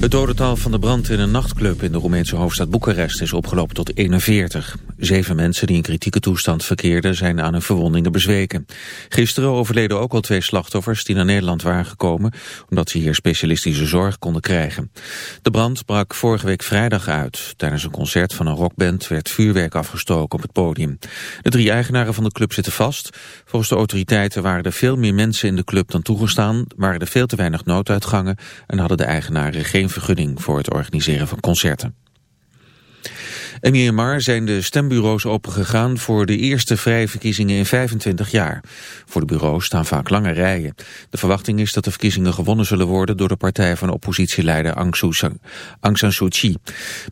Het dodental van de brand in een nachtclub in de Roemeense hoofdstad Boekarest is opgelopen tot 41. Zeven mensen die in kritieke toestand verkeerden zijn aan hun verwondingen bezweken. Gisteren overleden ook al twee slachtoffers die naar Nederland waren gekomen... omdat ze hier specialistische zorg konden krijgen. De brand brak vorige week vrijdag uit. Tijdens een concert van een rockband werd vuurwerk afgestoken op het podium. De drie eigenaren van de club zitten vast. Volgens de autoriteiten waren er veel meer mensen in de club dan toegestaan... waren er veel te weinig nooduitgangen... en hadden de eigenaren geen vergunning voor het organiseren van concerten. In Myanmar zijn de stembureaus opengegaan voor de eerste vrije verkiezingen in 25 jaar. Voor de bureaus staan vaak lange rijen. De verwachting is dat de verkiezingen gewonnen zullen worden door de partij van oppositieleider Aung San Suu Kyi.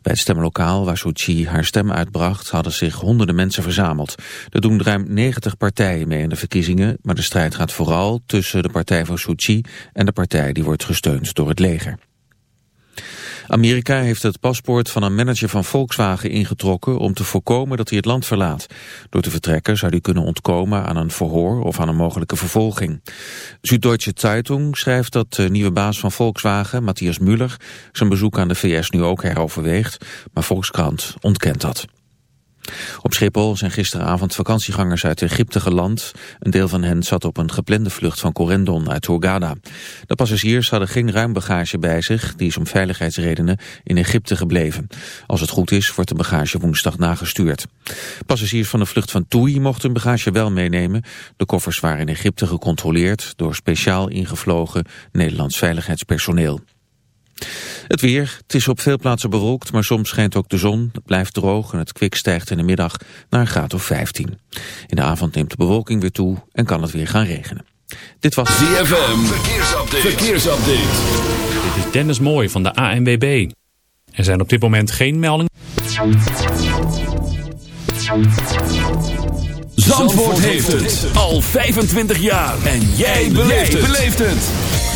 Bij het stemlokaal waar Suu Kyi haar stem uitbracht hadden zich honderden mensen verzameld. Er doen ruim 90 partijen mee in de verkiezingen, maar de strijd gaat vooral tussen de partij van Suu Kyi en de partij die wordt gesteund door het leger. Amerika heeft het paspoort van een manager van Volkswagen ingetrokken om te voorkomen dat hij het land verlaat. Door te vertrekken zou hij kunnen ontkomen aan een verhoor of aan een mogelijke vervolging. Süddeutsche Zeitung schrijft dat de nieuwe baas van Volkswagen, Matthias Müller, zijn bezoek aan de VS nu ook heroverweegt, maar Volkskrant ontkent dat. Op Schiphol zijn gisteravond vakantiegangers uit Egypte geland. Een deel van hen zat op een geplande vlucht van Corendon uit Hurghada. De passagiers hadden geen ruim bagage bij zich. Die is om veiligheidsredenen in Egypte gebleven. Als het goed is, wordt de bagage woensdag nagestuurd. Passagiers van de vlucht van Toei mochten hun bagage wel meenemen. De koffers waren in Egypte gecontroleerd door speciaal ingevlogen Nederlands veiligheidspersoneel. Het weer, het is op veel plaatsen bewolkt, maar soms schijnt ook de zon. Het blijft droog en het kwik stijgt in de middag naar een graad of 15. In de avond neemt de bewolking weer toe en kan het weer gaan regenen. Dit was ZFM, verkeersupdate. verkeersupdate. Dit is Dennis Mooij van de ANWB. Er zijn op dit moment geen meldingen. Zandvoort heeft het al 25 jaar. En jij beleeft het.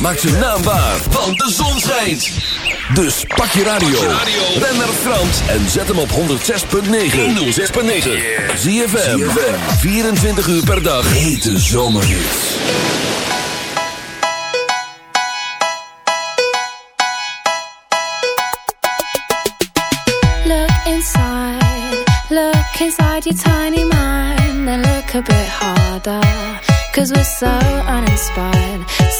Maak zijn naam waar, want de zon schijnt. Dus pak je radio. Ben naar Frans en zet hem op 106.9. 106.9. Zie je 24 uur per dag. Hete zomerhits. Look inside. Look inside your tiny mind. Then look a bit harder. Cause we're so uninspired,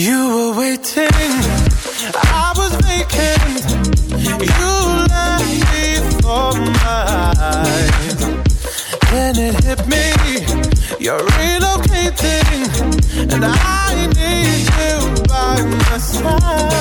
You were waiting, I was making You left me for mine. Then it hit me, you're relocating And I need you by my side.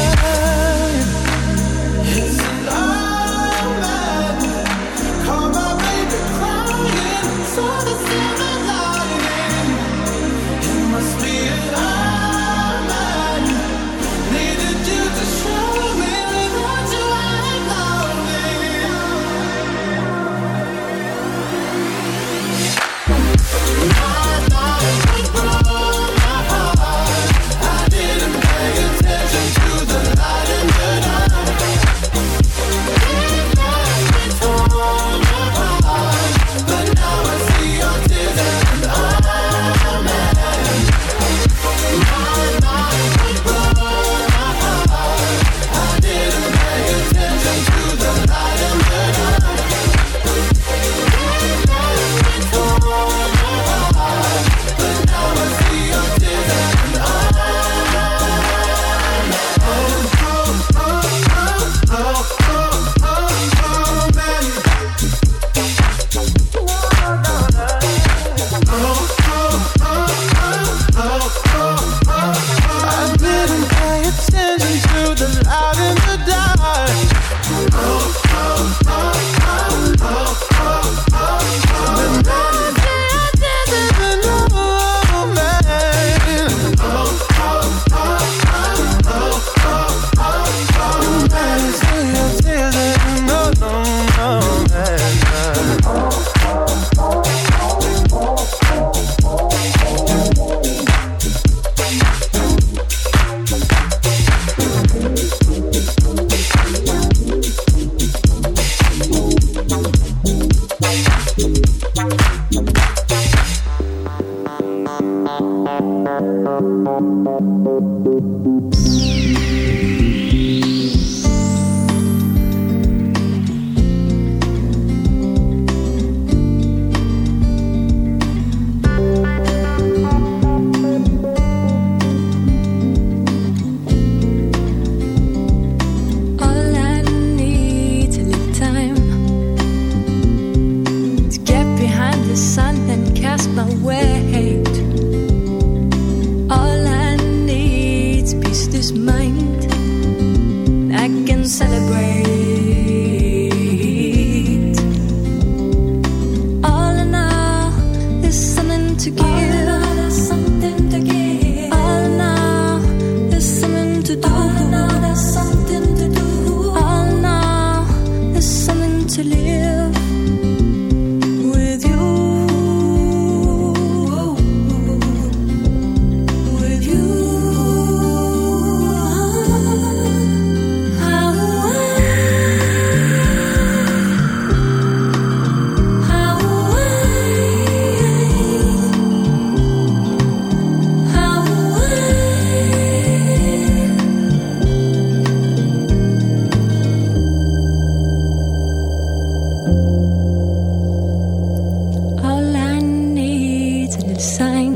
All I need is a sign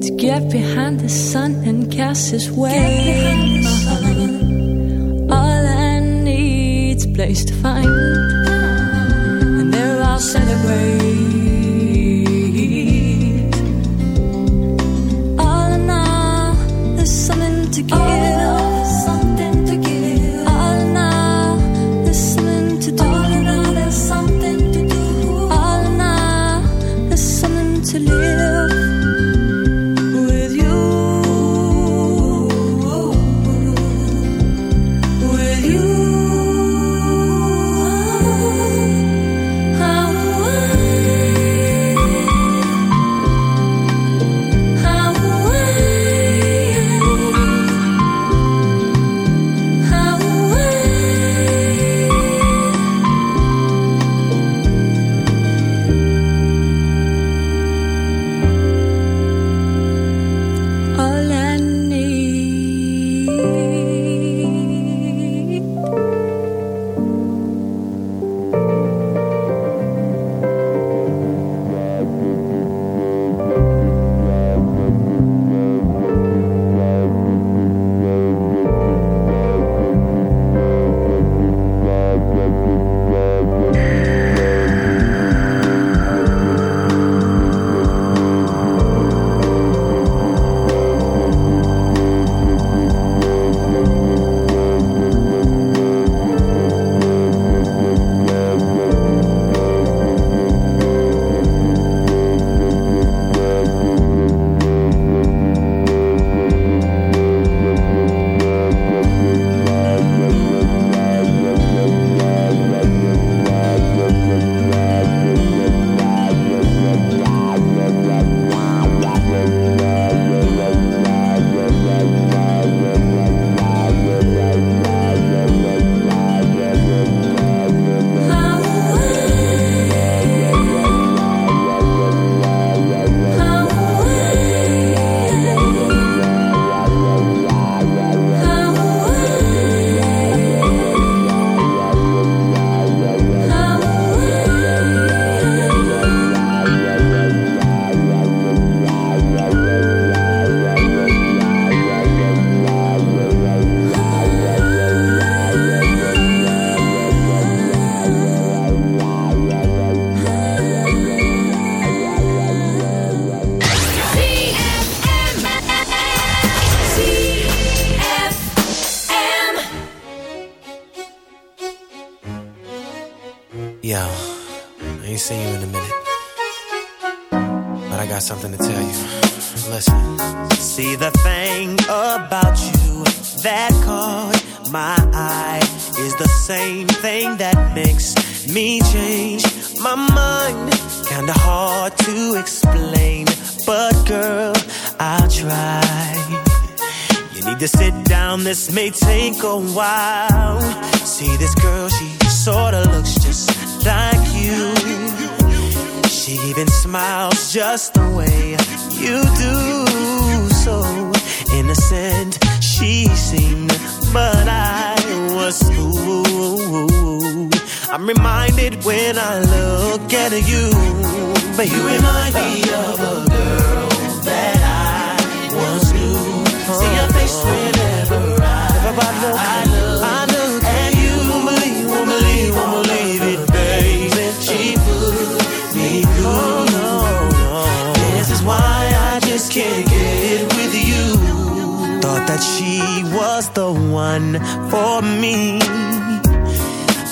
to get behind the sun and cast his way. All I need is a place to find. I'm reminded when I look at you, baby. You remind me of a girl that I once knew. See your face whenever I, look, I look, I look at you. Won't believe, won't believe, won't believe it, baby. She put me through. This is why I just can't get with you. Thought that she was the one for me.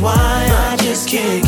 why I just can't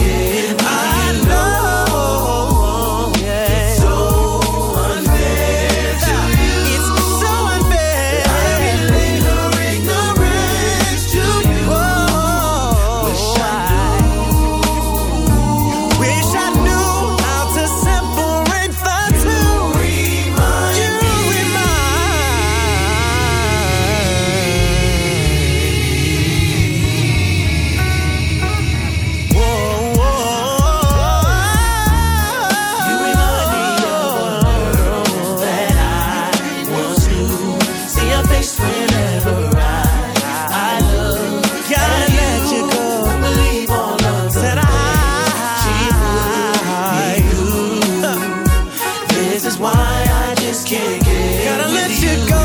why I just can't get. Gotta let you go.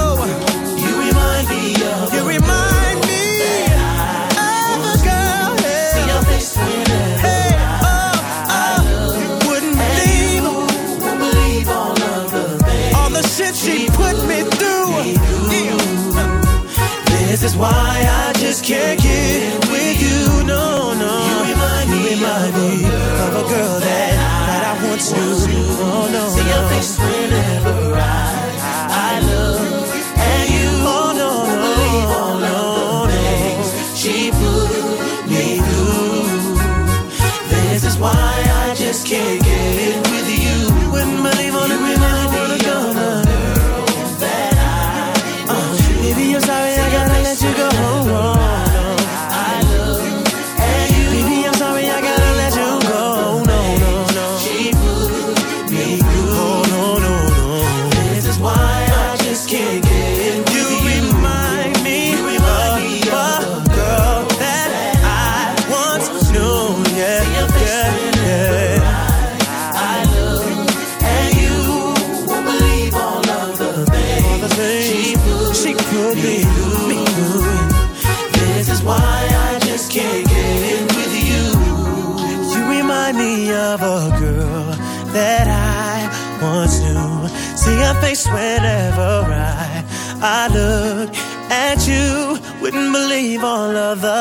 You remind me of. You remind me of a girl. Yeah. See your face whenever hey, oh, oh, I wouldn't believe, won't believe all of the things, all the shit she put me through. Yeah. This is why I just can't get with you. No, no. You remind me, remind me of a girl that, that whenever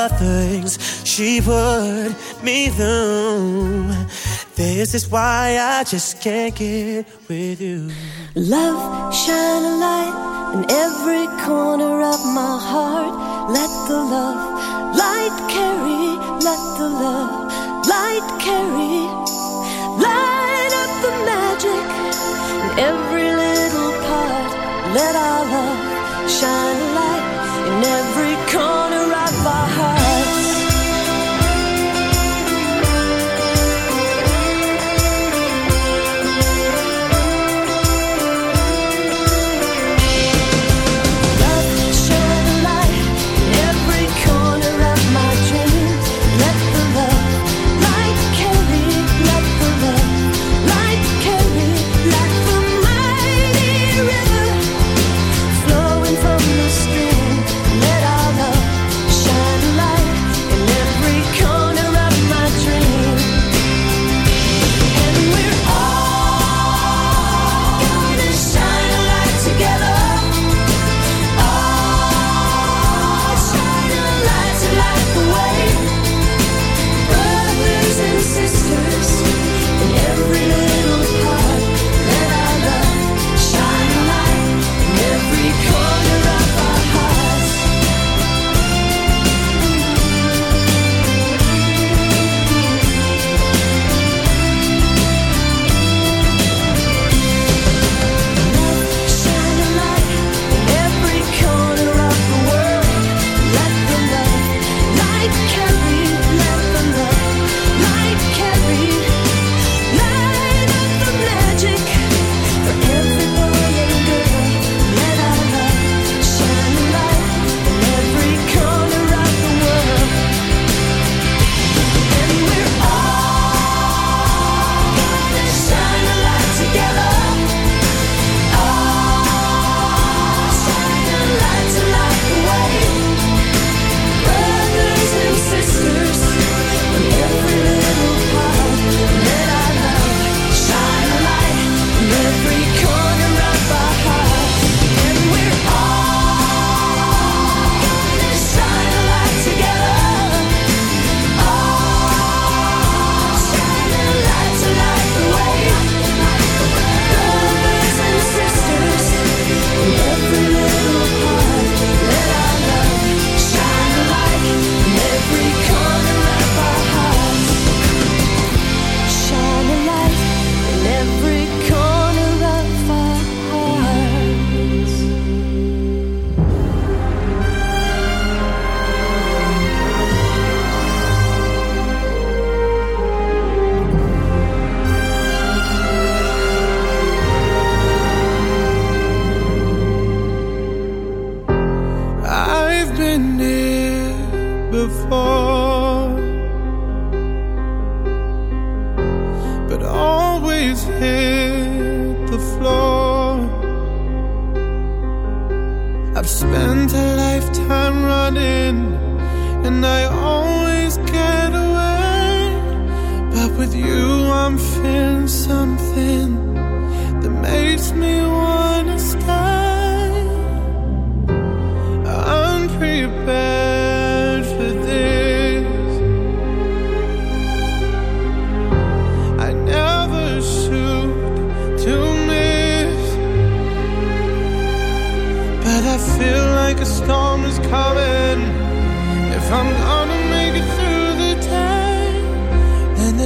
things she put me through. This is why I just can't get with you. Love, shine a light in every corner of my heart. Let the love light carry, let the love light carry. Light up the magic in every little part. Let our